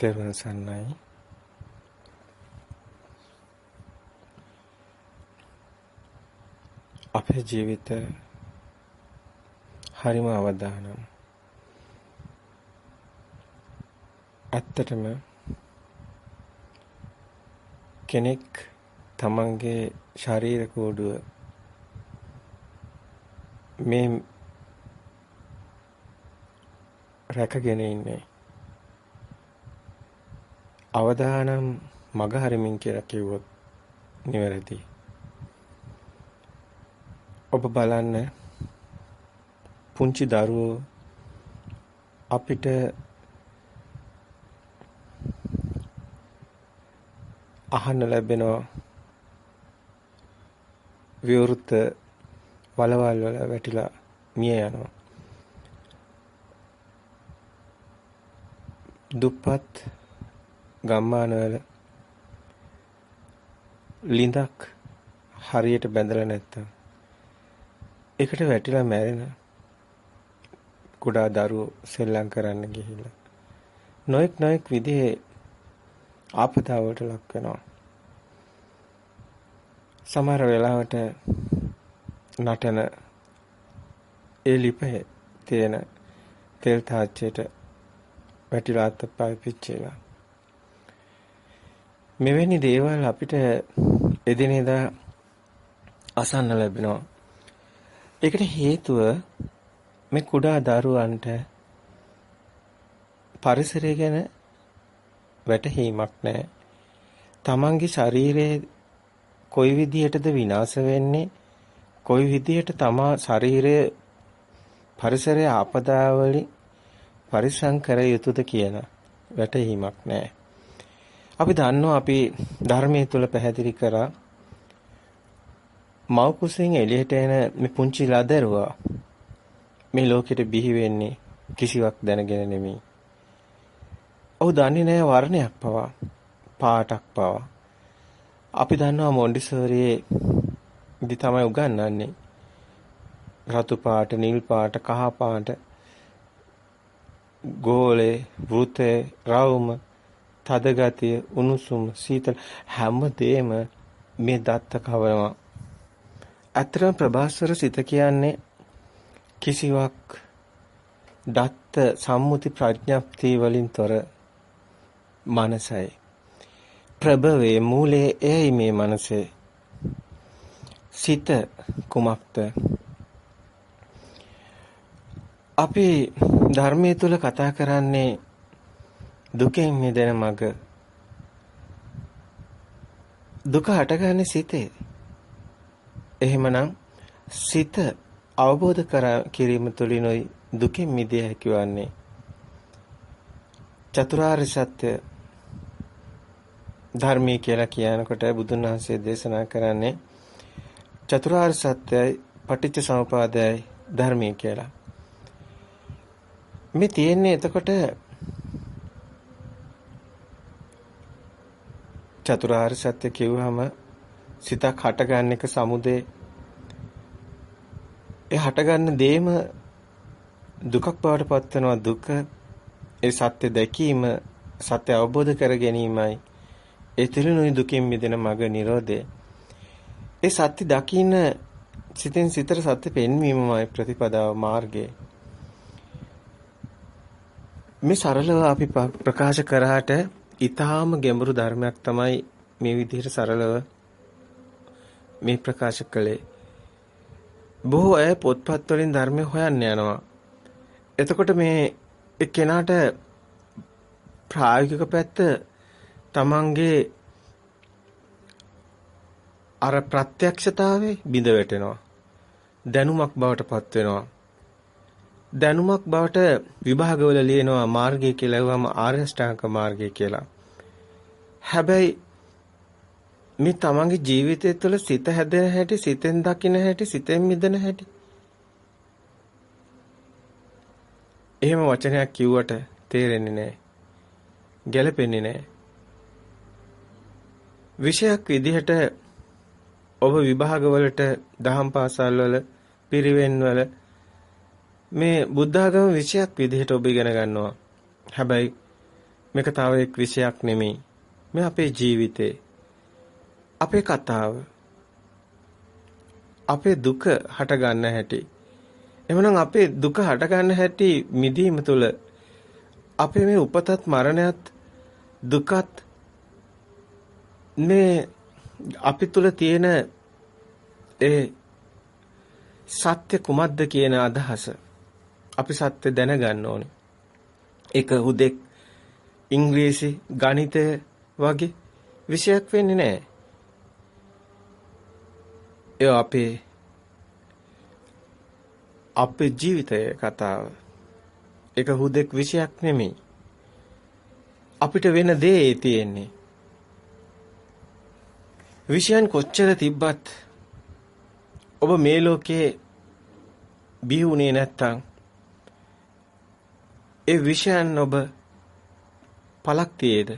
තෙරුවන් සරණයි. අපේ ජීවිත හරිම අවදානම්. ඇත්තටම කෙනෙක් තමන්ගේ ශරීර කෝඩුව මේ රැකගෙන ඉන්නේ අවදානම් මග හරිමින් කියලා කිව්වොත් නිවැරදි. ඔබ බලන්න පුංචි දරුවෝ අපිට අහන්න ලැබෙනවා විවෘත වලවල් වල වැටිලා මිය යනවා. දුප්පත් ගම්මානවල ලිඳක් හරියට බැඳලා නැත්තම් ඒකට වැටිලා මැරෙන කුඩා දරුවෝ සෙල්ලම් කරන්න ගිහිල්ලා නොඑක් නොඑක් විදිහේ ආපදාවට ලක් වෙනවා. සමහර වෙලාවට නටන ඒ ලිපේ තියෙන තෙල් තාච්චයට වැටිලා අත්පය පිච්චෙලා. මෙවැනි දේවල් අපිට එදිනෙදා අසන්න ලැබෙනවා. ඒකට හේතුව මේ කුඩා දරුවන්ට පරිසරය ගැන වැටහීමක් නැහැ. තමන්ගේ ශරීරයේ කොයි විදිහටද විනාශ වෙන්නේ කොයි විදිහට තමා ශරීරය පරිසරයේ ආපදා වලින් පරිසම් කර යුතුද කියන වැටහීමක් නැහැ. අපි දන්නවා අපි ධර්මයේ තුල පැහැදිලි කරා මව් කුසෙන් එළියට එන මේ පුංචි ලදරුවා මේ ලෝකෙට බිහි වෙන්නේ කිසිවක් දැනගෙන නෙමෙයි. ඔහු දන්නේ නැහැ වර්ණයක් පවා, පාටක් පවා. අපි දන්නවා මොන්ඩිසෝරියේ ඉදි තමයි උගන්වන්නේ. රතු පාට, නිල් පාට, කහ පාට, ගෝලේ, වෘතේ, රවුම, තද ගතිය, උණුසුම, සීතල හැම දෙෙම මේ දත්ත කවනවා. අතරම ප්‍රභාස්වර සිත කියන්නේ කිසිවක් දත්ත සම්මුති ප්‍රඥප්තිය වලින් තොර මනසයි. ප්‍රභවයේ මූලයේ එයි මේ මනසේ. සිත කුමක්ද? අපි ධර්මයේ තුල කතා කරන්නේ දුකෙන් මිදෙන මඟ. දුක හටගන්නේ සිතේ. එහෙමනම් සිත අවබෝධ කර කිරීම තුළිනුයි දුකෙන් මිදිය හැකි වන්නේ. චතුරාර්ය සත්‍ය ධර්මයේ කියලා කියනකොට බුදුන් වහන්සේ දේශනා කරන්නේ චතුරාර්ය සත්‍යයි පටිච්ච සමුපාදයයි ධර්මයේ කියලා. මේ තියෙන්නේ එතකොට චතුරාර්ය සත්‍ය කිව්වහම සිතක් හටගන්න එක සමුදේ ඒ හටගන්න දේම දුකක් බවට පත් වෙනවා දුක ඒ සත්‍ය දැකීම සත්‍ය අවබෝධ කර ගැනීමයි ඒ තුළිනුයි දුකින් මිදෙන මඟ නිරෝධය. ඒ සත්‍ය දකින්න සිතෙන් සිතට සත්‍ය පෙන්වීමමයි ප්‍රතිපදාව මාර්ගය. මේ සරලව අපි ප්‍රකාශ කරාට ඊටාම ගැඹුරු ධර්මයක් තමයි මේ විදිහට සරලව මේ ප්‍රකාශ කළේ. බොහෝ අය පොත්පත් වලින් ධර්මය හොයන්න යනවා. එතකොට මේ එක්කෙනාට ප්‍රායෝගික පැත්ත තමන්ගේ අර ප්‍රත්‍යක්ෂතාවේ බිඳ වැටෙනවා. දැනුමක් බවට පත් වෙනවා. දැනුමක් බවට විභාගවල ලියනවා මාර්ගය කියලා වම ආර්ය ශ්‍රාංක මාර්ගය කියලා. හැබැයි මේ තමන්ගේ ජීවිතය තුළ සිත හැදෙන හැටි, සිතෙන් දකින හැටි, සිතෙන් මිදෙන හැටි. එහෙම වචනයක් කිව්වට තේරෙන්නේ නැහැ. ගැළපෙන්නේ නැහැ. විෂයක් විදිහට ඔබ විභාගවලට දහම් පාසල් වල පිරිවෙන් වල මේ බුද්ධ ආගම විෂයක් විදිහට ඔබ ඉගෙන ගන්නවා. හැබැයි මේක තව එක් විෂයක් නෙමෙයි. මේ අපේ ජීවිතේ අපේ කතාව අපේ දුක හට ගන්න හැටි එhmenan අපේ දුක හට ගන්න හැටි මිදීම තුළ අපේ මේ උපතත් මරණයත් දුකත් මේ අපි තුල තියෙන ඒ සත්‍ය කුමක්ද කියන අදහස අපි සත්‍ය දැනගන්න ඕනේ. ඒක හුදෙක් ඉංග්‍රීසි ගණිතය වගේ විෂයක් වෙන්නේ නැහැ. ඒ අපේ අපේ ජීවිතයේ කතාව. ඒක හුදෙක් විෂයක් නෙමෙයි. අපිට වෙන දේ තියෙන්නේ. විෂයන් කොච්චර තිබ්බත් ඔබ මේ ලෝකේ බිහුනේ නැත්තම් ඒ විෂයන් ඔබ පලක් තියේද?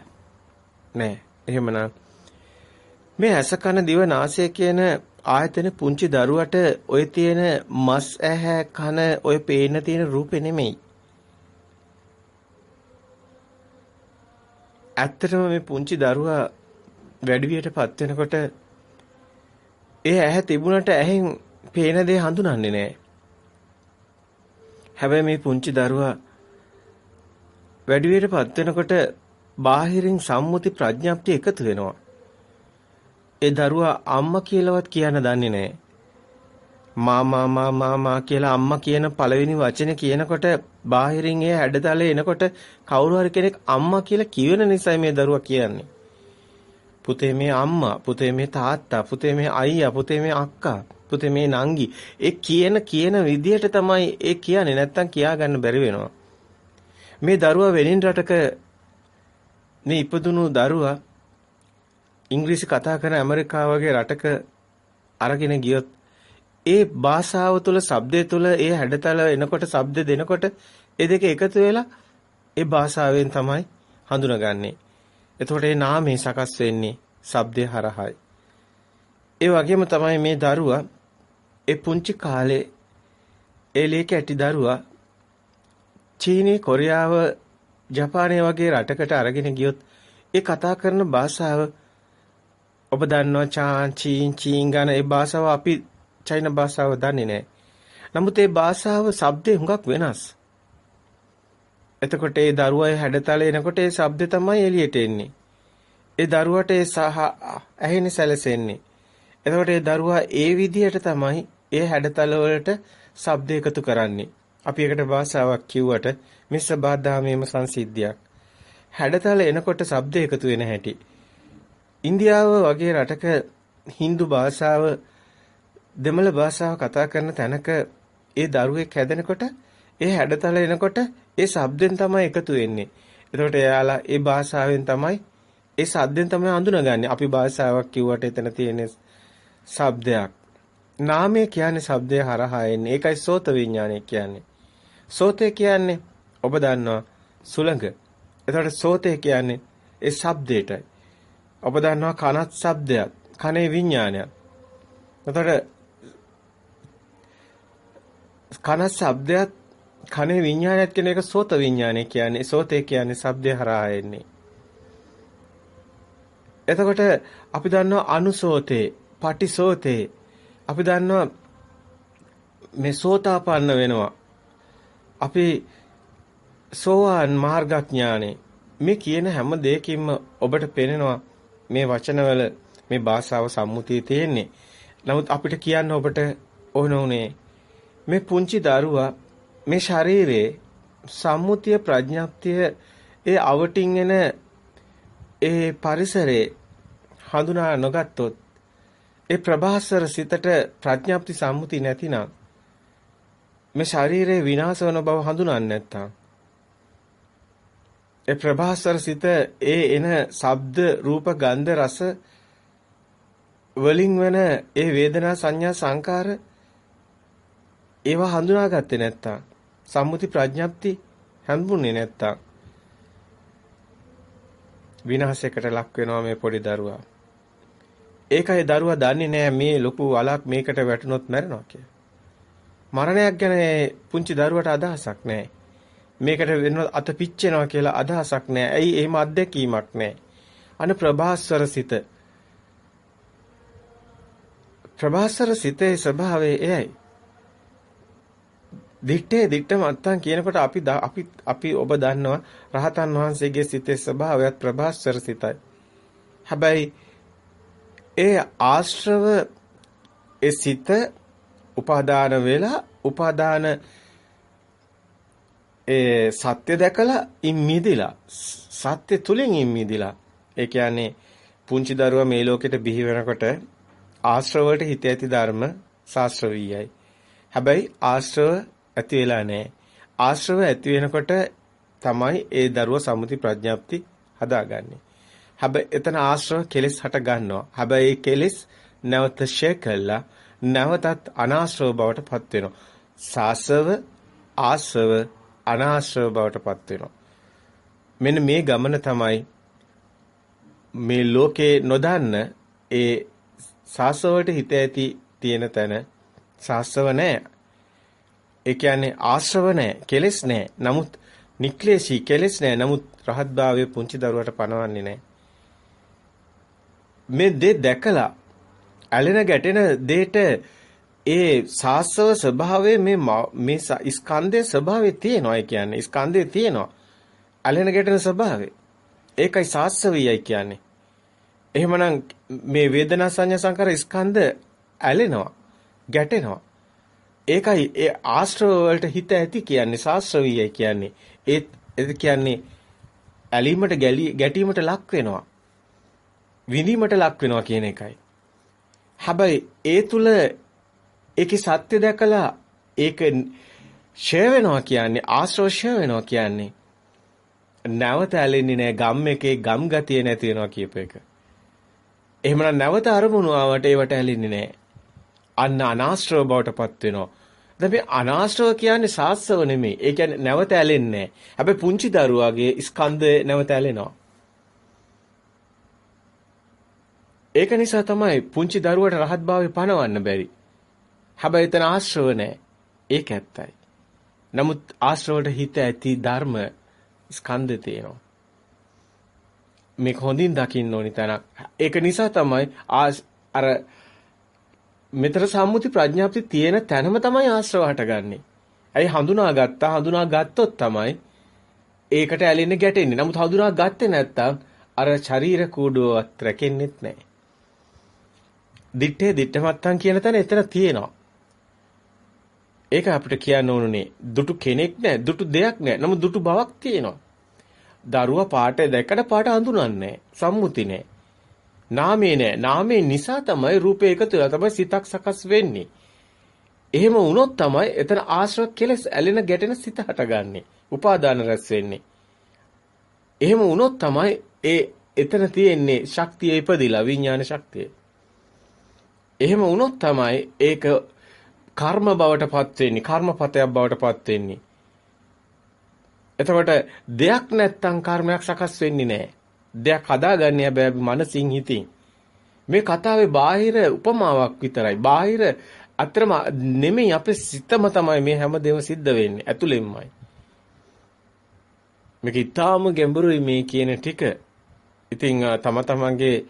නෑ. එහෙමනම් මේ ඇස කන දිව නාසය කියන ආයතන පුංචි දරුවට ඔය තියෙන මස් ඇහැ කන ඔය පේන තියෙන රූපේ නෙමෙයි. ඇත්තටම මේ පුංචි දරුවා වැඩිවියටපත් වෙනකොට ඒ ඇහැ තිබුණට ඇහෙන් පේන දේ හඳුනන්නේ නැහැ. හැබැයි මේ පුංචි දරුවා වැඩිවියටපත් වෙනකොට බාහිරින් සම්මුති ප්‍රඥාප්තිය එකතු වෙනවා. ඒ දරුවා අම්මා කියලාවත් කියන්න දන්නේ නැහැ. මාමා මාමා මා කියලා අම්මා කියන පළවෙනි වචනේ කියනකොට බාහිරින් ඒ හැඩතලේ එනකොට කවුරු හරි කෙනෙක් අම්මා කියලා කියවෙන නිසා මේ දරුවා කියන්නේ. පුතේ මේ අම්මා, පුතේ මේ තාත්තා, පුතේ මේ අයියා, පුතේ මේ අක්කා, පුතේ මේ නංගි. ඒ කියන කියන විදිහට තමයි ඒ කියන්නේ නැත්තම් කියා ගන්න බැරි වෙනවා. මේ දරුවා වෙනින් රටක මේ ඉපදුණු දරුවා ඉංග්‍රීසි කතා කරන ඇමරිකාව වගේ රටක අරගෙන ගියොත් ඒ භාෂාව තුළ shabdය තුළ ඒ හැඩතල එනකොට shabd දෙනකොට ඒ දෙක එකතු වෙලා ඒ භාෂාවෙන් තමයි හඳුනගන්නේ. එතකොට ඒ නාමය සකස් වෙන්නේ shabdය හරහායි. ඒ වගේම තමයි මේ දරුවා ඒ පුංචි කාලේ ඒ ලේක ඇටි දරුවා චීනී කොරියාව ජපානය වගේ රටකට අරගෙන ගියොත් ඒ කතා කරන භාෂාව ඔබ දන්නවා චාන් චීන් චීන් ගන ඒ භාෂාව අපි චයින භාෂාව දන්නේ නැහැ. නමුත් ඒ භාෂාව shabdේ හුඟක් වෙනස්. එතකොට ඒ දරුවා හැඩතල එනකොට ඒ shabdේ තමයි එළියට එන්නේ. ඒ දරුවට ඒ සහ ඇහෙන්නේ සැලසෙන්නේ. එතකොට ඒ දරුවා ඒ විදිහට තමයි ඒ හැඩතල වලට shabd එකතු කරන්නේ. අපි එකට භාෂාවක් කිව්වට මිශ්‍ර බාධාමේම සංසිද්ධියක්. හැඩතල එනකොට ශබ්ද එකතු වෙන හැටි. ඉන්දියාව වගේ රටක Hindu භාෂාව දෙමළ භාෂාව කතා කරන තැනක ඒ දරුවෙක් හැදෙනකොට ඒ හැඩතල එනකොට ඒ ශබ්දෙන් තමයි එකතු වෙන්නේ. එතකොට එයාලා ඒ භාෂාවෙන් තමයි ඒ සද්දෙන් තමයි හඳුනගන්නේ. අපි භාෂාවක් කිව්වට එතන තියෙන ශබ්දයක්. නාමය කියන්නේ ශබ්දය හරහා එන්නේ. ඒකයි සෝත විඥානය කියන්නේ. සෝතේ කියන්නේ ඔබ දන්නවා සුළඟ. එතකොට සෝතේ කියන්නේ ඒ ශබ්දයටයි. ඔබ දන්නවා කනත් ශබ්දයක්. කනේ විඥානයක්. එතකොට කන ශබ්දයක් කනේ විඥානයක් කියන එක සෝත විඥානය කියන්නේ. සෝතේ කියන්නේ ශබ්දය හරහා එන්නේ. එතකොට අපි දන්නවා අනුසෝතේ, පටිසෝතේ. අපි දන්නවා මේ සෝතාපන්න වෙනවා. අපි සෝවාන් මාර්ගඥානෙ මේ කියන හැම දෙයකින්ම ඔබට පේනවා මේ වචනවල මේ භාෂාව සම්මුතිය තියෙන්නේ. නමුත් අපිට කියන්න ඔබට ඕන උනේ මේ පුංචි දරුවා මේ ශරීරයේ සම්මුතිය ප්‍රඥාප්තිය ඒ අවටින් එන ඒ පරිසරයේ හඳුනා නොගත්තොත් ඒ ප්‍රභාස්වර සිතට ප්‍රඥාප්ති සම්මුති නැතිනම් මේ ශරීරයේ විනාශ වන බව හඳුනන්නේ නැත්තම් ඒ ප්‍රභාස්වර සිත ඒ එන ශබ්ද රූප ගන්ධ රස වලින් වෙන ඒ වේදනා සංඥා සංකාර ඒවා හඳුනාගත්තේ නැත්තම් සම්මුති ප්‍රඥප්ති හඳුන්නේ නැත්තම් විනාශයකට ලක් වෙනවා මේ පොඩි දරුවා. ඒකයි දරුවා දන්නේ නැහැ මේ ලොකු වලක් මේකට වැටුනොත් මැරෙනවා කියලා. මරණයක් ගැන පුංචි දරුවට අදහසක් නැහැ. මේකට වෙන අත පිච්චෙනවා කියලා අදහසක් නැහැ. ඇයි එහෙම අත්දැකීමක් නැහැ. අන ප්‍රභාස්වර සිත ප්‍රභාස්වර සිතේ ස්වභාවය එයයි. දිත්තේ දිත්ත මත්තන් කියනකොට අපි අපි අපි ඔබ දන්නවා රහතන් වහන්සේගේ සිතේ ස්වභාවයත් ප්‍රභාස්වර සිතයි. හැබැයි ඒ ආශ්‍රව ඒ සිත උපාදාන වෙලා උපාදාන ඒ සත්‍ය දැකලා ඉන් මිදිලා සත්‍ය තුලින් ඉන් මිදිලා ඒ කියන්නේ පුංචි දරුවා මේ ලෝකෙට බිහි වෙනකොට ආශ්‍රව වලට හිත ඇති ධර්ම ශාස්ත්‍රවීයයි. හැබැයි ආශ්‍රව ඇති වෙලා නැහැ. ආශ්‍රව ඇති වෙනකොට තමයි ඒ දරුවා සම්මුති ප්‍රඥාප්ති හදාගන්නේ. හැබැයි එතන ආශ්‍රව කෙලෙස් හට ගන්නවා. හැබැයි ඒ කෙලෙස් නැවත ෂේ කළා නැවතත් අනාශ්‍රව බවට පත් වෙනවා. සාසව ආශ්‍රව අනාශ්‍රව බවට පත් වෙනවා. මෙන්න මේ ගමන තමයි මේ ලෝකේ නොදන්න ඒ සාසවයට හිත ඇති තියෙන තැන සාසව නැහැ. ඒ කියන්නේ ආශ්‍රව නැහැ, කෙලෙස් නැහැ. නමුත් නික්ලේශී කෙලෙස් නැහැ. නමුත් රහත්භාවයේ පුංචි දරුවට පණවන්නේ නැහැ. මේ දේ දැකලා ඇලෙන ගැටෙන දෙයට ඒ සාස්ව ස්වභාවයේ මේ මේ ස්කන්ධයේ ස්වභාවය තියෙනවා. ඒ කියන්නේ ස්කන්ධයේ තියෙනවා. ඇලෙන ගැටෙන ස්වභාවය. ඒකයි සාස්වවියයි කියන්නේ. එහෙමනම් මේ වේදනා සංඥා සංකාර ස්කන්ධ ඇලෙනවා. ගැටෙනවා. ඒකයි ඒ ආශ්‍රව වලට හිත ඇති කියන්නේ සාස්ත්‍රවීයයි කියන්නේ. ඒත් ඒ කියන්නේ ඇලීමට ගැටීමට ලක් වෙනවා. විඳීමට ලක් වෙනවා කියන එකයි. හැබැයි ඒ තුල ඒකේ සත්‍ය දැකලා ඒක ෂේ වෙනවා කියන්නේ ආශ්‍රව ෂේ වෙනවා කියන්නේ නැවත ඇලෙන්නේ නැහැ ගම් එකේ ගම් ගතිය නැති වෙනවා කියප එක. එහෙමනම් නැවත අරමුණු ආවට ඒවට ඇලෙන්නේ නැහැ. අන්න අනාශ්‍රව බවට පත් වෙනවා. දැන් මේ අනාශ්‍රව කියන්නේ සාස්ත්‍රව නෙමෙයි. ඒ කියන්නේ නැවත ඇලෙන්නේ නැහැ. හැබැයි පුංචි දරුවාගේ ස්කන්ධය නැවත ඇලෙනවා. ඒක නිසා තමයි පුංචි දරුවට රහත්භාවය පණවන්න බැරි. හැබැයි එතන ආශ්‍රව නැහැ. ඒක ඇත්තයි. නමුත් ආශ්‍රවයට හිත ඇති ධර්ම ස්කන්ධ තියෙනවා. මේක හොඳින් දකින්න ඕනි තැනක්. ඒක නිසා තමයි අර මෙතර සම්මුති ප්‍රඥාප්ති තියෙන තැනම තමයි ආශ්‍රව හටගන්නේ. ඇයි හඳුනාගත්තා හඳුනා ගත්තොත් තමයි ඒකට ඇලෙන්නේ ගැටෙන්නේ. නමුත් හඳුනා ගත්තේ නැත්තම් අර ශරීර කූඩුවවත් රැකෙන්නෙත් නැහැ. දිත්තේ දිත්තමත්තන් කියන තැන එතන තියෙනවා. ඒක අපිට කියන්න ඕනුනේ දුටු කෙනෙක් නෑ දුටු දෙයක් නෑ නමුත් දුටු බවක් තියෙනවා. දරුවා පාට දැක්කට පාට හඳුනන්නේ සම්මුති නෑ. නාමේ නෑ. නාමේ නිසා තමයි රූපේ එකතු වෙලා තමයි සිතක් සකස් වෙන්නේ. එහෙම වුණොත් තමයි එතන ආශ්‍රව කෙලස් ඇලෙන ගැටෙන සිත හටගන්නේ. උපාදාන රැස් වෙන්නේ. එහෙම වුණොත් තමයි ඒ එතන තියෙන්නේ ශක්තිය ඉපදිලා විඥාන ශක්තිය. එහෙම වුණොත් තමයි ඒක කර්ම බවට පත් වෙන්නේ කර්මපතයක් බවට පත් වෙන්නේ. එතකොට දෙයක් නැත්තම් කර්මයක් සකස් වෙන්නේ නැහැ. දෙයක් හදාගන්නේ හැබැයි මනසින් හිතින්. මේ කතාවේ බාහිර උපමාවක් විතරයි. බාහිර අතරම නෙමෙයි අපේ සිතම තමයි මේ හැමදේම සිද්ධ වෙන්නේ ඇතුළෙන්මයි. මේක ඊටාම ගැඹුරුයි මේ කියන ටික. ඉතින් තම තමන්ගේ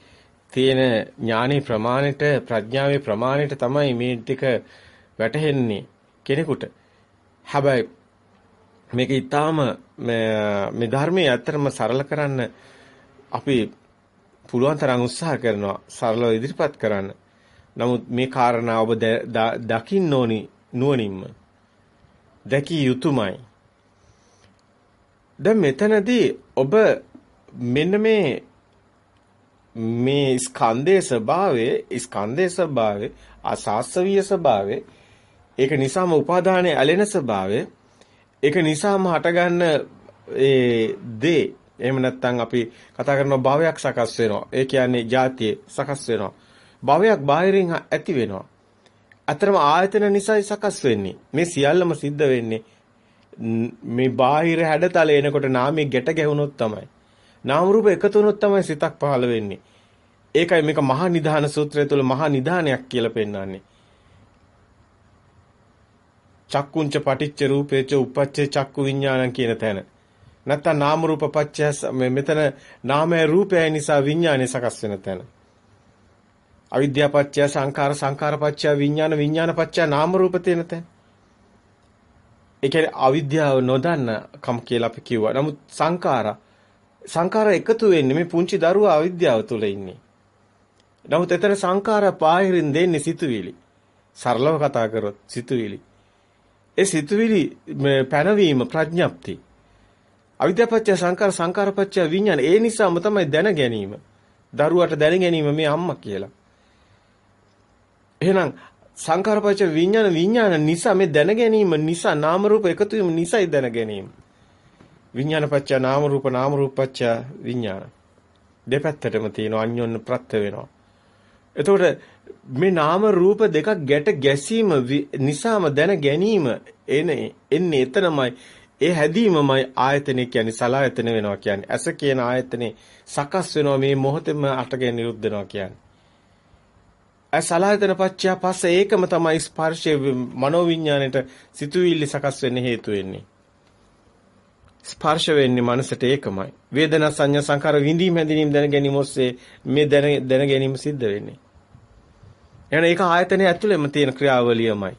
තියෙන ඥානේ ප්‍රමාණයට ප්‍රඥාවේ ප්‍රමාණයට තමයි මේ ටික වැටහෙන්නේ කෙනෙකුට. හැබැයි මේක ඊටාම මේ ධර්මයේ ඇත්තටම සරල කරන්න අපි පුළුවන් තරම් උත්සාහ කරනවා සරලව ඉදිරිපත් කරන්න. නමුත් මේ කාරණා ඔබ දකින්න ඕනි නුවණින්ම. දැකිය යුතුයමයි. දැන් මෙතනදී ඔබ මෙන්න මේ මේ ස්කන්ධයේ ස්වභාවය ස්කන්ධයේ ස්වභාවය අසාස්වීය ස්වභාවය ඒක නිසාම උපාදානයේ ඇලෙන ස්වභාවය ඒක නිසාම හටගන්න ඒ දේ. එහෙම නැත්නම් අපි කතා කරන භවයක් සකස් වෙනවා. ඒ කියන්නේ ಜಾතිය සකස් වෙනවා. භවයක් බාහිරින් ඇති වෙනවා. අතරම ආයතන නිසායි සකස් වෙන්නේ. මේ සියල්ලම සිද්ධ වෙන්නේ. මේ බාහිර හැඩතල එනකොට නාමයේ ගැට ගැහුනොත් තමයි. නාම රූප එකතු වුණොත් තමයි සිතක් පහළ වෙන්නේ. ඒකයි මේක මහා නිධාන සූත්‍රය තුළ මහා නිධානයක් කියලා පෙන්වන්නේ. චක්කුංච පටිච්ච රූපේච උපච්චේ චක්කු විඥානං කියන තැන. නැත්තම් නාම රූප පත්‍ය මෙතන නාමය රූපය නිසා විඥානය සකස් වෙන තැන. අවිද්‍යාව පත්‍ය සංඛාර සංඛාර පත්‍ය විඥාන විඥාන පත්‍ය නාම රූප තියෙන තැන. ඒ කියන්නේ අවිද්‍යාව නොදන්න කම් කියලා අපි කිව්වා. නමුත් සංඛාර සංඛාර එකතු වෙන්නේ මේ පුංචි දරුවා අවිද්‍යාව තුල ඉන්නේ. නමුත් එතන සංඛාර පාහිරින් දෙන්නේ සිතුවිලි. සරලව කතා කරොත් සිතුවිලි. ඒ සිතුවිලි පැනවීම ප්‍රඥප්ති. අවිද්‍යාපච්චය සංකාර සංකාරපච්චය විඥාන. ඒ නිසාම තමයි දැන ගැනීම. දරුවට දැන ගැනීම මේ අම්මා කියලා. එහෙනම් සංකාරපච්චය විඥාන විඥාන නිසා මේ දැන ගැනීම නිසා නාම රූප එකතු වීම නිසායි දැන ගැනීම. විඥානපච්චය නාම රූප නාම රූපපච්චය විඥාන. දෙපැත්තටම තියෙන අන්‍යොන්න ප්‍රත්‍ය වෙනවා. එතකොට මේ නාම රූප දෙකක් ගැට ගැසීම නිසාම දැන ගැනීම එන්නේ එන්නේ එතනමයි ඒ හැදීමමයි ආයතනෙ කියන්නේ සලායතන වෙනවා කියන්නේ. ඇස කියන ආයතනේ සකස් වෙනවා මේ මොහොතේම අටගෙන නිරුද්ධ වෙනවා කියන්නේ. ඇස සලායතන පත්‍යා පස්ස ඒකම තමයි ස්පර්ශයේ මනෝවිඤ්ඤාණයට සිතුවිලි සකස් වෙන්න හේතු වෙන්නේ. ස්පර්ශ වෙන්නේ මනසට ඒකමයි. වේදනා සංඥා සංකාර විඳීම් හැඳිනීම් දැන ගැනීම ඔස්සේ මේ දැන දැන ගැනීම සිද්ධ වෙන්නේ. එහෙනම් ඒක ආයතනයේ ඇතුළෙම තියෙන ක්‍රියාවලියමයි.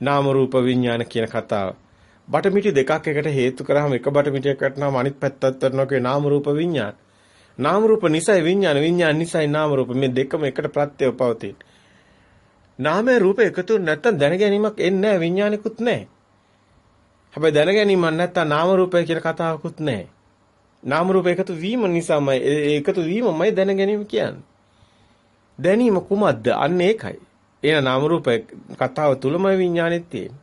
නාම රූප විඥාන කියන කතාව. බටමිටි දෙකක් එකට හේතු කරාම එක බටමිටියක් වටනම අනිත් පැත්තත් වටනවා කියේ නාම රූප විඥාන. නාම රූප නිසයි විඥාන විඥාන නිසයි නාම රූප මේ දෙකම එකට ප්‍රත්‍යව පවතින. නාමයේ රූප එකතු නැත්තම් දැන ගැනීමක් එන්නේ නැහැ විඥානිකුත් නැහැ. හැබැයි දැන ගැනීමක් නැත්තම් නාම රූපය කියන කතාවකුත් නැහැ. නාම රූප එකතු වීම නිසාමයි එකතු වීමමයි දැන ගැනීම කියන්නේ. දැනීම කුමක්ද? අන්න ඒකයි. එන නාම රූප කතාව තුලමයි විඥානෙත් තියෙන්නේ.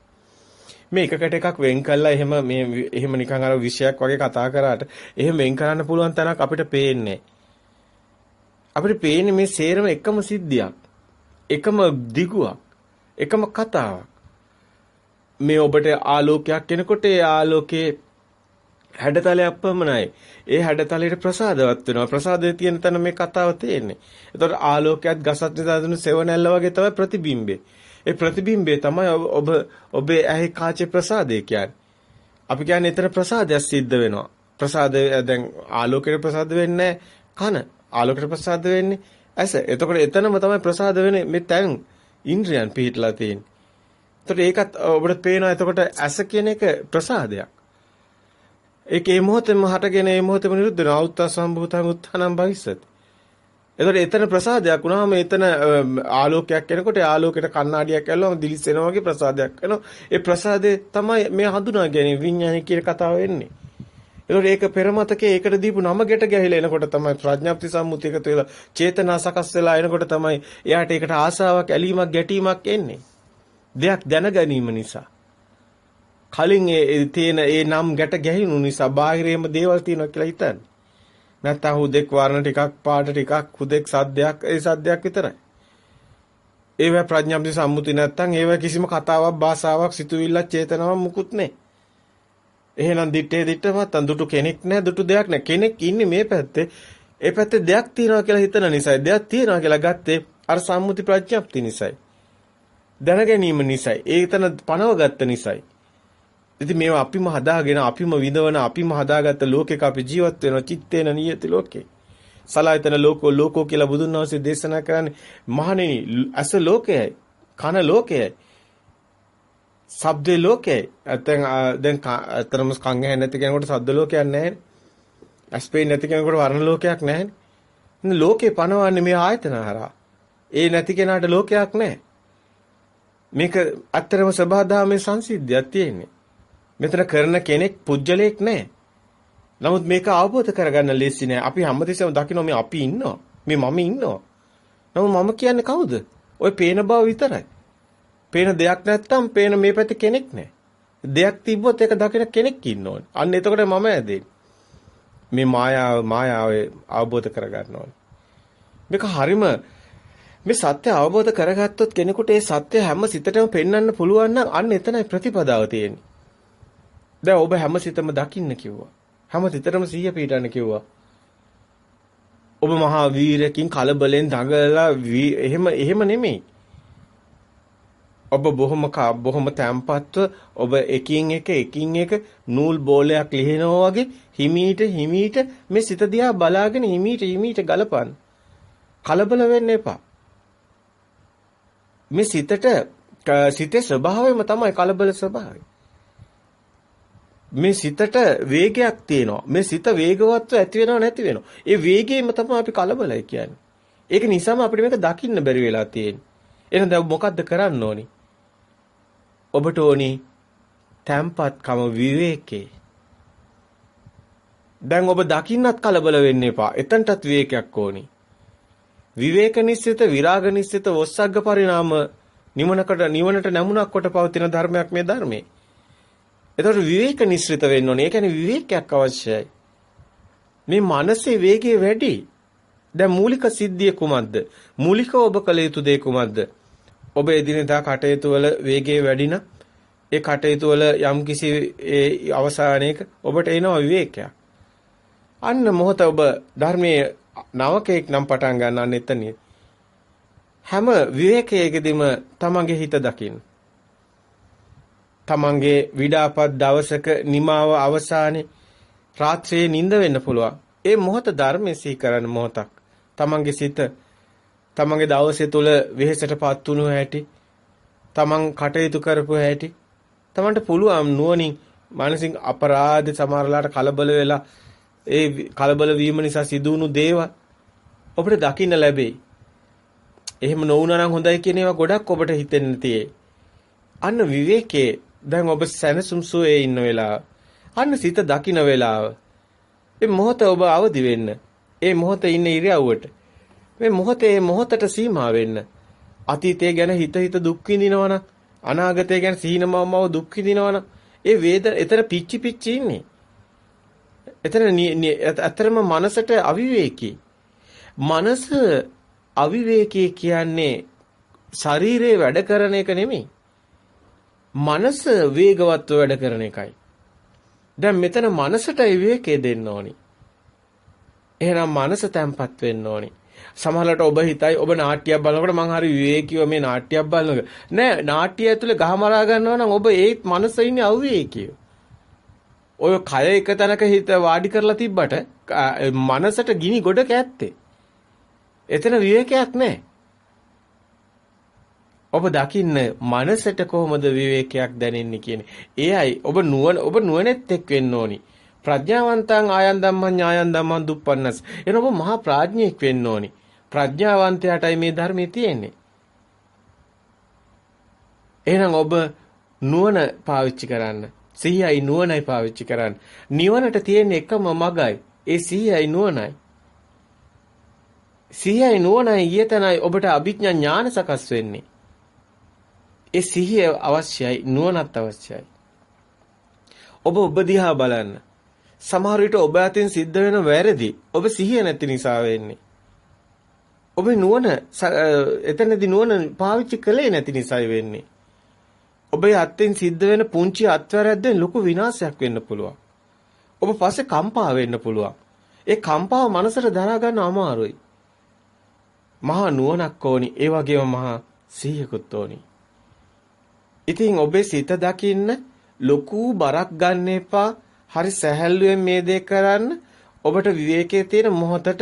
මේ එකකට එකක් වෙන් කළා එහෙම මේ එහෙම නිකන් අර විෂයක් වගේ කතා කරාට එහෙම වෙන් කරන්න පුළුවන් තැනක් අපිට පේන්නේ අපිට පේන්නේ මේ සේරම එකම සිද්ධියක් එකම දිගුවක් එකම කතාවක් මේ ඔබට ආලෝකයක් එනකොට ඒ ආලෝකයේ හැඩතලයක් පමණයි. ඒ හැඩතලයට ප්‍රසාදවත් වෙනවා. ප්‍රසාදයේ තියෙන තැන මේ කතාව තියෙන්නේ. එතකොට ආලෝකයක් ගසත් නිසා දුණු සෙවණැල්ල වගේ තමයි ප්‍රතිබිම්බේ. ඒ ප්‍රතිබිම්බය තමයි ඔබ ඔබේ ඇහි කාචේ ප්‍රසාදය කියන්නේ. අපි කියන්නේ එතන ප්‍රසාදයක් සිද්ධ වෙනවා. ප්‍රසාදය දැන් ආලෝකයට ප්‍රසාද වෙන්නේ කන. ආලෝකයට ප්‍රසාද වෙන්නේ ඇස. එතකොට එතනම තමයි ප්‍රසාද වෙන්නේ මේ තැන් ඉන්ද්‍රයන් පිහිටලා තියෙන්නේ. එතකොට ඒකත් ඔබට පේනවා එතකොට ඇස කියන එක ප්‍රසාදයක්. ඒක ඒ මොහොතේම හටගෙන ඒ මොහොතේම නිරුද්ධ වෙනවා. අවුත්ත සම්භූතං උත්ථානම් භවිස්සති. එතකොට එතන ප්‍රසාදයක් වුණාම එතන ආලෝකයක් එනකොට ආලෝකයට කණ්ණාඩියක් ඇල්ලුවම දිලිසෙනවා වගේ ප්‍රසාදයක් වෙනවා. ඒ ප්‍රසාදේ තමයි මේ හඳුනා ගැනීම විඥානය කියන කතාව වෙන්නේ. එතකොට ඒක පෙරමතකේ ඒකට දීපු නම ගැට ගැහිලා එනකොට තමයි ප්‍රඥාප්ති සම්මුතිය එකතු වෙලා චේතනා සකස් වෙලා එනකොට තමයි එයාට ඒකට ආසාවක් ඇලීමක් ගැටීමක් එන්නේ. දෙයක් දැන ගැනීම නිසා. කලින් ඒ තියෙන ඒ නම් ගැට ගැහිණු නිසා බාහිරේම දේවල් තියෙනවා කියලා හිතන්නේ. නැත්තම් හුදෙක් වර්ණ ටිකක් පාට ටිකක් හුදෙක් සද්දයක් ඒ සද්දයක් විතරයි. ඒව ප්‍රඥාප්ති සම්මුති නැත්තම් ඒව කිසිම කතාවක් භාෂාවක් සිතුවිල්ලක් චේතනාවක් මුකුත් නැහැ. එහෙනම් දිත්තේ දිත්තවත් දුටු කෙනෙක් නැහැ දුටු දෙයක් නැහැ. කෙනෙක් ඉන්නේ මේ පැත්තේ. ඒ පැත්තේ දෙයක් තියනවා කියලා හිතන නිසායි දෙයක් තියනවා කියලා ගත්තේ අර සම්මුති ප්‍රඥාප්ති නිසායි. දැන ගැනීම නිසායි. ඒතන පනව ගත්ත නිසායි. ඉතින් මේවා අපිම හදාගෙන අපිම විඳවන අපිම හදාගත්ත ලෝකෙක අපි ජීවත් වෙන චිත්තේන නියති ලෝකේ. සලායතන ලෝකෝ ලෝකෝ කියලා බුදුන් වහන්සේ දේශනා කරන්නේ මහණෙනි අස ලෝකයයි කන ලෝකයයි ශබ්දේ ලෝකයයි නැත්නම් දැන් අතරම කන් ඇහෙන්නේ නැති කෙනෙකුට ශබ්ද ලෝකයක් නැහැ අස්පේන් නැති කෙනෙකුට වර්ණ ලෝකයක් නැහැ ලෝකේ පනවන්නේ මේ ආයතන හරහා ඒ නැති කෙනාට ලෝකයක් නැහැ මේක අත්‍තරම සබහාදාමේ සංසිද්ධියක් තියෙන්නේ මෙතන කරන කෙනෙක් පුජ්‍යලයක් නැහැ. නමුත් මේක අවබෝධ කරගන්න ලේසි නෑ. අපි හැමතිස්සෙම දකින්න මේ අපි ඉන්නවා. මේ මම ඉන්නවා. නමුත් මම කියන්නේ කවුද? ওই පේන බව විතරයි. පේන දෙයක් නැත්තම් පේන මේ පැත්තේ කෙනෙක් නැහැ. දෙයක් තිබ්බොත් ඒක දකින කෙනෙක් ඉන්න ඕනේ. අන්න එතකොට මම ඇදෙන්නේ. මේ මායාව මායාවේ අවබෝධ කරගන්න ඕනේ. මේක හරිම මේ සත්‍ය අවබෝධ කරගත්තොත් කෙනෙකුට ඒ සත්‍ය හැම සිතටම පෙන්වන්න පුළුවන් නම් අන්න එතනයි ප්‍රතිපදාව තියෙන්නේ. දැන් ඔබ හැම සිතම දකින්න කිව්වා. හැම සිතටම සිහිය පිටන්න කිව්වා. ඔබ මහා වීරකින් කලබලෙන් දඟලලා එහෙම එහෙම නෙමෙයි. ඔබ බොහොම බොහොම තැම්පත්ව ඔබ එකින් එක එකින් එක නූල් බෝලයක් ලිහිනවා වගේ හිමීට හිමීට මේ සිත දිහා බලාගෙන හිමීට හිමීට ගලපන්න. කලබල වෙන්න එපා. මේ සිතට සිතේ ස්වභාවයම තමයි කලබල ස්වභාවය. මේ සිතට වේගයක් තියෙනවා. මේ සිත වේගවත්ව ඇති වෙනව නැති වෙනව. ඒ වේගයෙන්ම තමයි අපි කලබලයි කියන්නේ. ඒක නිසාම අපිට මේක දකින්න බැරි වෙලා තියෙන්නේ. එහෙනම් දැන් මොකද්ද කරන්න ඕනි? ඔබට ඕනි තැම්පත්කම විවේකේ. දැන් ඔබ දකින්නත් කලබල වෙන්න එපා. එතනටත් විවේකයක් ඕනි. විවේක නිස්සිත විරාග නිස්සිත වොස්සග්ග පරිණාම නිවනකට නිවනට නැමුණක් කොට පවතින ධර්මයක් මේ ධර්මයේ. එතකොට විවේක නිස්සිත වෙන්න ඕනේ. ඒ කියන්නේ විවේකයක් අවශ්‍යයි. මේ මනසේ වේගය වැඩි. දැන් මූලික සිද්ධිය කුමක්ද? මූලිකව ඔබ කළ යුතු දේ කුමක්ද? ඔබ එදිනෙදා කටයුතු වල වේගය වැඩි ඒ කටයුතු වල යම්කිසි ඒ අවසානයක ඔබට එනවා විවේකයක්. අන්න මොහොත ඔබ ධර්මයේ නවකයක් නම් පටන් ගන්න එතනිය. හැම විවේකයකදීම තමන්ගේ හිත දකින්න. තමන්ගේ විඩාපත් දවසක නිමාව අවසානයේ රාත්‍රියේ නිින්ද වෙන්න පුළුවන්. ඒ මොහොත ධර්මයේ සිහි කරන මොහොතක්. තමන්ගේ සිත තමන්ගේ දවසේ තුල වෙහෙසටපත් වුණු හැටි තමන් කටයුතු කරපු හැටි තමන්ට පුළුවන් නුවණින් මානසික අපරාධ සමහරලාට කලබල වෙලා ඒ කලබල වීම නිසා සිදුවුණු දේවල් ඔබට දකින්න ලැබෙයි. එහෙම නොවුනා නම් හොඳයි කියන ඒවා ගොඩක් ඔබට හිතෙන්න තියෙයි. අන්න විවේකයේ දැන් ඔබ සැනසුම් සුවේ ඉන්න වෙලාව. අන්න සිත දකින්න වෙලාව. ඒ මොහොත ඔබ අවදි වෙන්න. ඒ මොහොතේ ඉන්න ඉරියව්වට මේ මොහොතේ මොහොතට සීමා වෙන්න. අතීතය ගැන හිත හිත දුක් විඳිනවනම් අනාගතය ගැන සීනමවමව දුක් විඳිනවනම් ඒ වේද එතන පිච්චි පිච්චි ඉන්නේ. එතන ඇත්තරම මනසට අවිවේකී. මනස අවිවේකී කියන්නේ ශරීරේ වැඩ කරන එක නෙමෙයි. මනස වේගවත්ව වැඩ කරන එකයි. දැන් මෙතන මනසට විවේකයේ දෙන්න ඕනි. එහෙනම් මනස තැම්පත් වෙන්න ඕනි. සමහරවිට ඔබ හිතයි ඔබ නාට්‍යයක් බලනකොට මං හරි විවේකීව මේ නාට්‍යයක් බලනක. නෑ නාට්‍ය ඇතුලේ ගහමරා ගන්නවා නම් ඔබ ඒත් මනස ඉන්නේ අවවිවේකීව. ඔය කය එක තැනක හිත වාඩි කරලා තිබ්බට මනසට ගිනි ගොඩක ඇත්තේ. එතන විවේකයක් නෑ. ඔබ දකින්න මනසට කොහොමද විවේකයක් දැනෙන්නේ කියන්නේ. එයයි ඔබ නුවණ ඔබ නුවණෙත් එක් වෙන්න ඕනි. ප්‍රඥාවන්තං ආයන් ධම්මං ඥායන් ධම්මං දුප්පන්නස්. එන ඔබ මහා ප්‍රඥෙක් වෙන්න ඕනි. ප්‍රඥාවන්තයාටයි මේ ධර්මයේ තියෙන්නේ. එහෙනම් ඔබ නුවණ පාවිච්චි කරන්න. සිහියයි නුවණයි පාවිච්චි කරන්න. නිවනට තියෙන එකම මගයි. ඒ සිහියයි නුවණයි. සිහියයි නුවණයි ඊතනයි ඔබට අභිඥා ඥාන සකස් වෙන්නේ. ඒ සිහිය අවශ්‍යයි නුවණත් අවශ්‍යයි. ඔබ ඔබ දිහා බලන්න. සමහර විට ඔබ අතින් සිද්ධ වෙන වැරදි ඔබ සිහිය නැති නිසා වෙන්නේ. ඔබේ නුවණ එතනදී නුවණ පාවිච්චි කළේ නැති නිසායි වෙන්නේ. ඔබේ අත්ෙන් සිද්ධ වෙන පුංචි අත්වැරද්දෙන් ලොකු විනාශයක් වෙන්න පුළුවන්. ඔබ පස්සේ කම්පා වෙන්න පුළුවන්. ඒ කම්පාව මනසට දරා ගන්න අමාරුයි. මහා නුවණක් ඕනි. ඒ වගේම මහා සිහියකුත් ඕනි. ඉතින් ඔබේ සිත දකින්න ලොකු බරක් ගන්න එපා. හරි සැහැල්ලුවෙන් මේ දේ කරන්න. ඔබට විවේකයේ තියෙන මොහොතට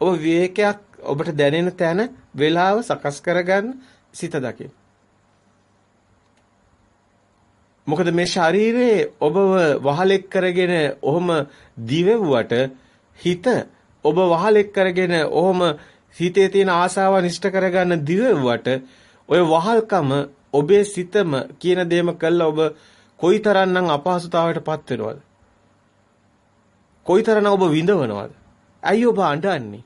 ඔබ විවේකයක් ඔබට දැනෙන තැන වේලාව සකස් කරගන්න සිත දකින්න. මොකද මේ ශරීරයේ ඔබව වහලෙක් කරගෙන ඔහොම දිවෙව්වට හිත ඔබ වහලෙක් කරගෙන ඔහොම හිතේ තියෙන ආසාව නිෂ්ට කරගන්න දිවෙව්වට ඔය වහල්කම ඔබේ සිතම කියන දේම කළා ඔබ කොයිතරම්නම් අපහසුතාවයටපත් වෙනවද? කොයිතරම් ඔබ විඳවනවද? ඇයි ඔබ අඬන්නේ?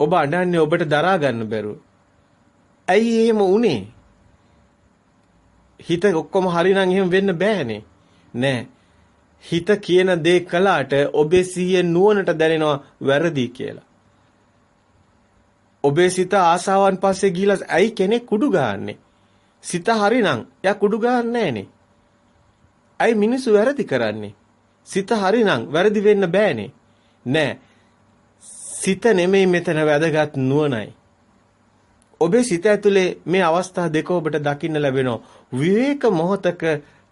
ඔබ අඬන්නේ ඔබට දරා ගන්න බැරුව. ඇයි එහෙම උනේ? හිත ඔක්කොම හරිනම් එහෙම වෙන්න බෑනේ. නෑ. හිත කියන දේ කළාට ඔබේ සිහිය නුවණට දැනෙනවා වැරදි කියලා. ඔබේ සිත ආසාවන් පස්සේ ගිහිලා ඇයි කෙනෙක් කුඩු ගහන්නේ? සිත හරිනම් එයා කුඩු ගහන්නේ නෑනේ. ඇයි මිනිස්සු වැරදි කරන්නේ? සිත හරිනම් වැරදි වෙන්න බෑනේ. නෑ. සිත නෙමෙයි මෙතන වැදගත් නුවණයි. ඔබේ සිත ඇතුලේ මේ අවස්ථා දෙක ඔබට දකින්න ලැබෙනවා. විවේක මොහතක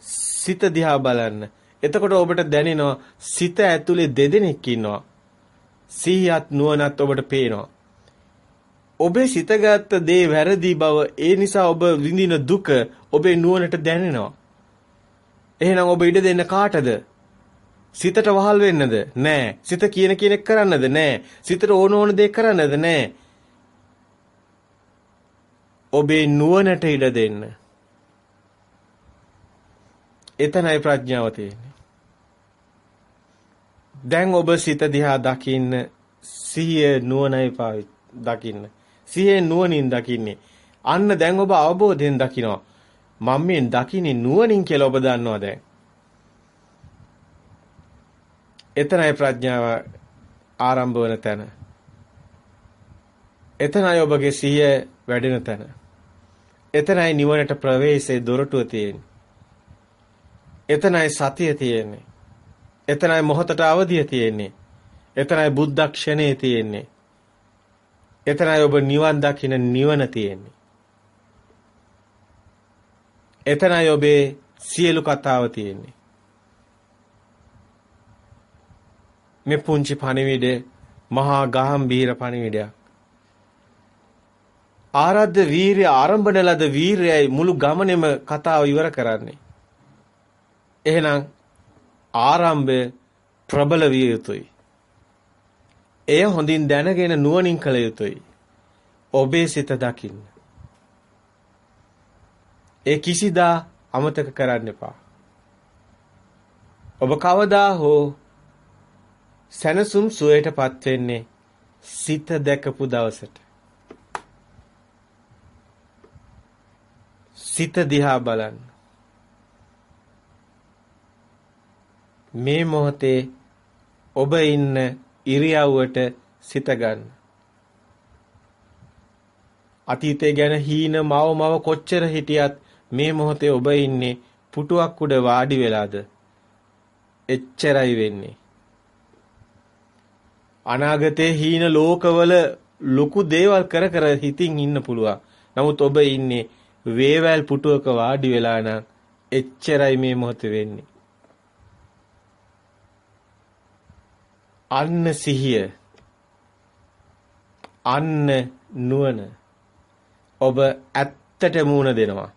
සිත දිහා බලන්න. එතකොට ඔබට දැනෙනවා සිත ඇතුලේ දෙදෙනෙක් ඉන්නවා. සිහියත් නුවණත් ඔබට පේනවා. ඔබේ සිතගත් දේ වැරදි බව ඒ නිසා ඔබ විඳින දුක ඔබේ නුවණට දැනෙනවා. එහෙනම් ඔබ ඉඩ දෙන්න කාටද? සිතට වහල් වෙන්නද? නෑ. සිත කියන කෙනෙක් කරන්නද? නෑ. සිතට ඕන ඕන දේ කරන්නද? නෑ. ඔබේ නුවණට ඉඩ දෙන්න. එතනයි ප්‍රඥාව තියෙන්නේ. දැන් ඔබ සිත දිහා දකින්න සිහිය නුවණයි පාවි දකින්න. සිහියේ නුවණින් දකින්නේ. අන්න දැන් ඔබ අවබෝධයෙන් දකිනවා. මම මේ දකින්නේ නුවණින් කියලා ඔබ දන්නවා දැන්. එතනයි ප්‍රඥාව ආරම්භ වන තැන. එතනයි ඔබගේ සිහිය වැඩෙන තැන. එතනයි නිවනට ප්‍රවේශයේ දොරටුව තියෙන්නේ. එතනයි සතිය තියෙන්නේ. එතනයි මොහතට අවදිය තියෙන්නේ. එතනයි බුද්ධක්ෂණේ තියෙන්නේ. එතනයි ඔබ නිවන් දකින්න නිවන තියෙන්නේ. එතනයි ඔබේ සියලු කතාව තියෙන්නේ. මේ පුංචි පණිවිඩ මහා ගාම්භීර පණිවිඩයක්. ආරද්ධ වීරිය ආරම්භන ලද වීරයයි මුළු ගමනේම කතාව ඉවර කරන්නේ. එහෙනම් ආරම්භය ප්‍රබල විය යුතුයි. එය හොඳින් දැනගෙන නුවණින් කළ යුතුයි. ඔබේ සිත දකින්න. ඒ කිසිදා අමතක කරන්න එපා. ඔබ කවදා හෝ සැනසුම් සුවයටපත් වෙන්නේ සිත දැකපු දවසට. සිත දිහා බලන්න. මේ මොහොතේ ඔබ ඉන්න ඉරියව්වට සිත ගන්න. අතීතය ගැන හීන මව මව කොච්චර හිටියත් මේ මොහොතේ ඔබ ඉන්නේ පුටුවක් උඩ වාඩි වෙලාද? එච්චරයි වෙන්නේ. අනාගතයේ හීන ලෝකවල ලොකු දේවල් කර කර හිතින් ඉන්න පුළුවන්. නමුත් ඔබ ඉන්නේ වේවැල් පුටුවක වාඩි වෙලා නම් එච්චරයි මේ මොහොතේ වෙන්නේ. අන්න සිහිය අන්න නුවණ ඔබ ඇත්තට මූණ දෙනවා.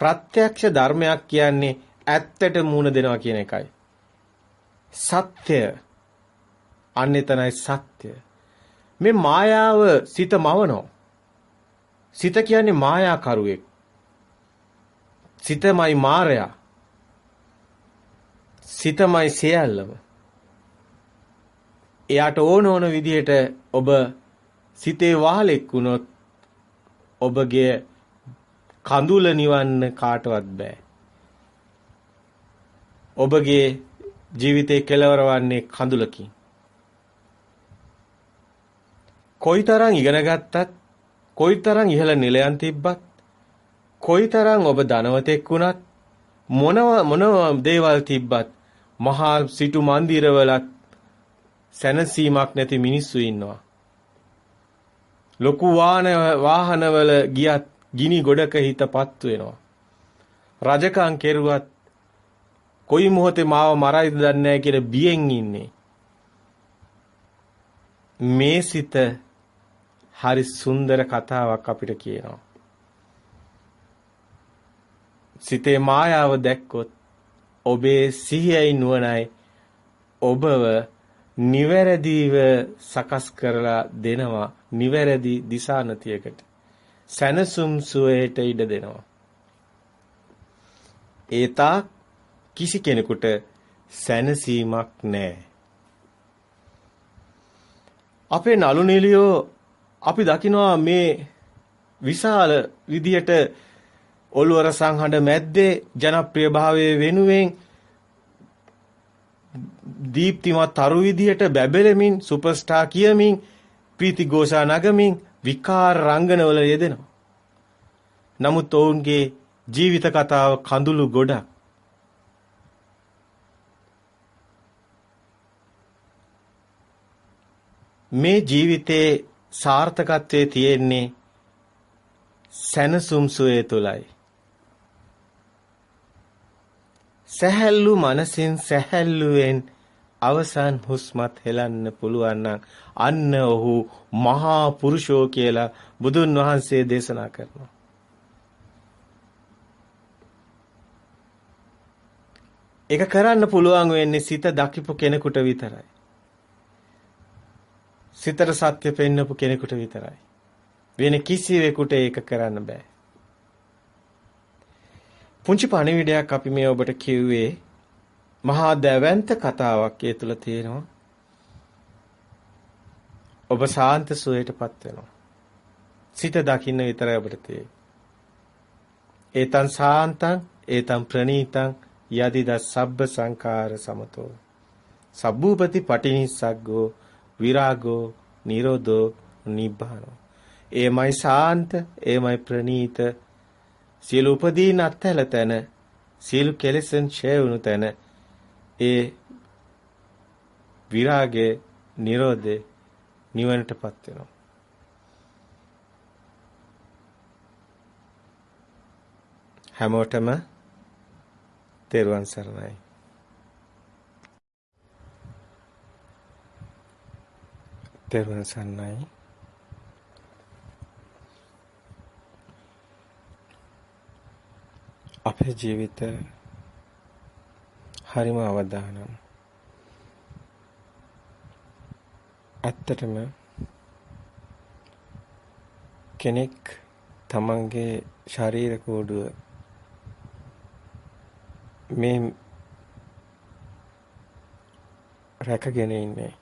ප්‍රත්‍යක්ෂ ධර්මයක් කියන්නේ ඇත්තට මූණ දෙනවා කියන එකයි. සත්‍ය අන්න එතනයි සත්‍ය. මේ මායාව සිත මවනෝ. සිත කියන්නේ මායාකරුවෙක්. සිතමයි මායя. සිතමයි සියල්ලම. එයාට ඕන ඕන විදිහට ඔබ සිතේ වහලෙක් වුණොත් ඔබගේ කඳුල නිවන්න කාටවත් බෑ. ඔබගේ ජීවිතේ කෙලවර වන්නේ කඳුලකින්. කොයිතරම් ඉගෙන ගත්තත් කොයිතරම් ඉහළ නිලයන් තිබ්බත් කොයිතරම් ඔබ ධනවතෙක් වුණත් මොනව මොනව දේවල් තිබ්බත් මහා සිටු මන්දිරවලත් සැනසීමක් නැති මිනිස්සු ඉන්නවා. ලොකු වාහනවල ගියත් ගිනි ගොඩක හිතපත් වෙනවා. රජකම් කෙරුවත් කොයි මොහොතේ මාව මරයිද දන්නේ නැහැ කියලා බියෙන් ඉන්නේ. මේ සිත හරි සුන්දර කතාවක් අපිට කියනවා. සිතේ මායාව දැක්කොත් ඔබේ සිහියයි නුවණයි ඔබව නිවැරදිව සකස් කරලා දෙනවා නිවැරදි දිශානතියකට සැනසුම් සුවයට ඉඩ දෙනවා. ඒතා කිසි කෙනෙකුට සැනසීමක් නැහැ අපේ නළු නිලියෝ අපි දකිනවා මේ විශාල විදියට ඔළුවර සංහඬ මැද්දේ ජනප්‍රියභාවයේ වෙනුවෙන් දීප්තිමත් තරු විදියට බැබලෙමින් සුපර්ස්ටාර් කියමින් ප්‍රීති ഘോഷා නගමින් විකාර රංගනවල යෙදෙනවා. නමුත් ඔවුන්ගේ ජීවිත කතාව කඳුළු ගොඩක්. මේ ජීවිතේ සාර්ථකත්වයේ තියෙන්නේ සැනසුම් සුවේ තුලයි. සැහැල්ලු මනසින් සැහැල්ලුවෙන් අවසන් හුස්මත් හෙලන්න පුළුවන් අන්න ඔහු මහා පුරුෂෝ කියලා බුදුන් වහන්සේ දේශනා කරනවා. ඒක කරන්න පුළුවන් වෙන්නේ සිත දකිපු කෙනෙකුට විතරයි. සිතට සත්‍ය පෙන්නපු කෙනෙකුට විතරයි. වෙන කිසිවෙකුට ඒක කරන්න බෑ. පුංචි පණිවිඩයක් අපි මේ ඔබට කිව්වේ මහා දැවැන්ත කතාවක් ඒ තුල තියෙනවා. ඔබ සාන්ත සුවයටපත් වෙනවා. සිත දකින්න විතරයි ඔබට තියෙන්නේ. ඒතං සාන්තං ඒතං ප්‍රණීතං යදිද සබ්බ සංඛාර සමතෝ සබ්බූපති පටිනිස්සග්ගෝ විරාගෝ නිරෝධෝ නිබ්බානෝ. එමයි සාන්ත එමයි ප්‍රණීත සියලු උපදීන් අත්හැල තැන සියලු කෙලෙසන් ඡය වුණු තැන. ඒ විරාගයේ නිරෝධේ නිවනටපත් වෙනවා. හැමෝටම තෙරුවන් සරණයි. තෙරුවන් සරණයි. අපේ ජීවිත හරිම අවදානම්. ඇත්තටම කෙනෙක් තමන්ගේ ශරීර කෝඩුව මේ රැකගෙන ඉන්නේ.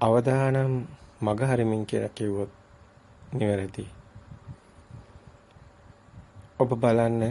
අවදානම් මග හරිමින් කියලා කිව්වොත් නිවැරදි. ඔබ බලන්න